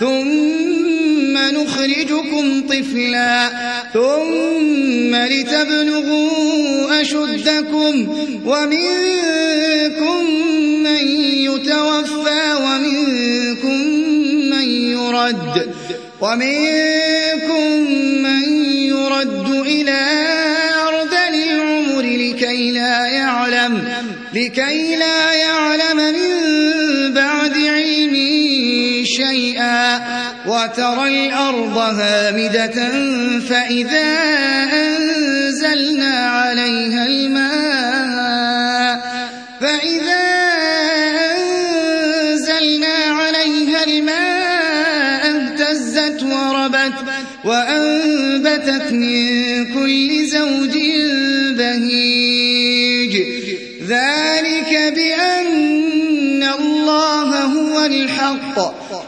ثم نخرجكم طفلا ثم لتبلغوا أشدكم ومنكم من يتوفى ومنكم من يرد ومنكم من يرد إلى أرض العمر لكي لا يعلم لكي لا يعلم من شيئا وترى الأرض هامدة فإذا أنزلنا عليها الماء فإذا أنزلنا عليها الماء اهتزت وربت وأنبتت من كل زوج بهيج ذلك بأن الله هو الحق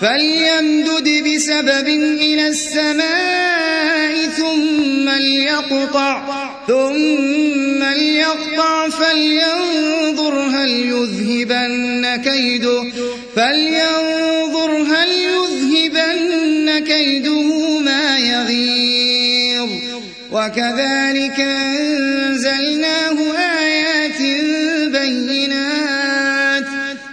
فليمدد بسبب إلى السماء ثم ليقطع ثم ليقطع فلينظر هل يذهبن كيده فلينظر هل يذهبن كيده ما يغيظ وكذلك أنزلناه آيات بينات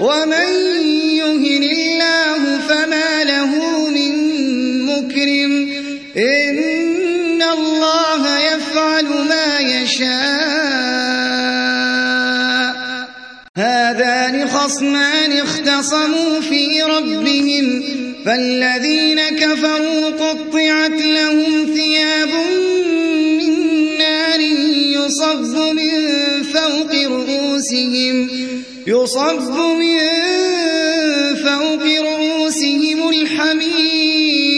ومن يهن الله فما له من مكرم. إن الله يفعل ما يشاء. هذان خصمان اختصموا في ربهم. فالذين كفروا قطعت لهم ثياب من نار يصب من فوق رؤوسهم. يصب من فوق رؤوسهم الحميم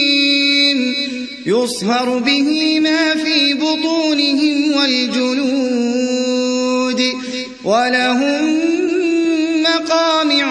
يصهر به ما في بطونهم والجلود ولهم مقامع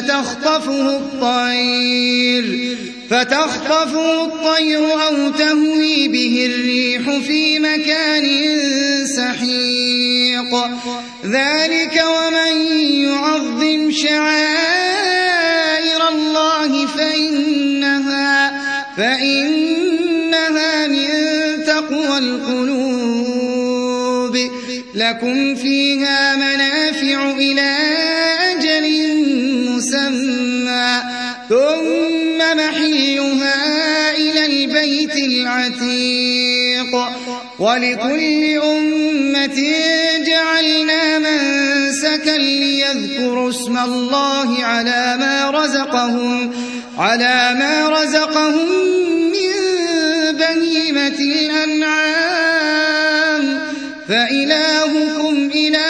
فتخطفه الطير. فتخطفه الطير أو تهوي به الريح في مكان سحيق. ذلك ومن يعظم شعائر الله فإنها, فإنها من تقوى القلوب. لكم فيها منافع إلى ثم محلها إلى البيت العتيق. ولكل أمة جعلنا منسكا ليذكروا اسم الله على ما رزقهم على ما رزقهم من بهيمة الأنعام. فإلهكم إله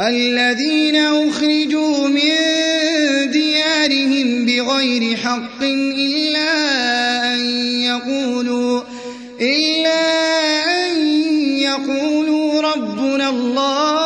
الذين أخرجوا من ديارهم بغير حق إلا أن يقولوا إلا أن يقولوا ربنا الله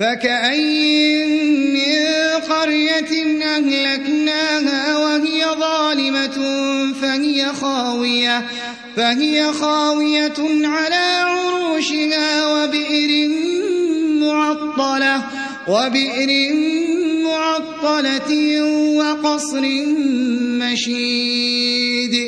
فكأي من قرية أهلكناها وهي ظالمة فهي خاوية فهي خاوية على عروشها وبئر معطلة وبئر معطلة وقصر مشيد.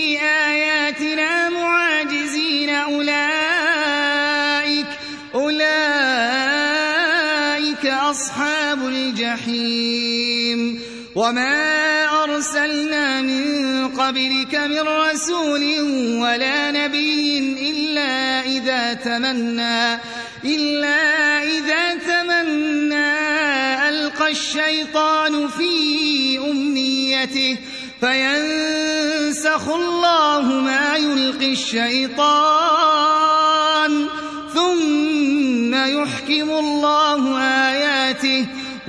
أصحاب الجحيم. وما أرسلنا من قبلك من رسول ولا نبي إلا إذا تمنى إلا إذا تمنى ألقى الشيطان في أمنيته فينسخ الله ما يلقي الشيطان ثم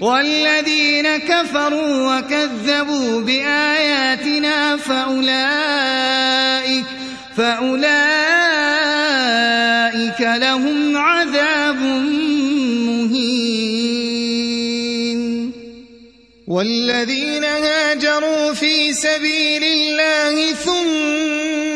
والذين كفروا وكذبوا بآياتنا فأولئك فأولئك لهم عذاب مهين. والذين هاجروا في سبيل الله ثم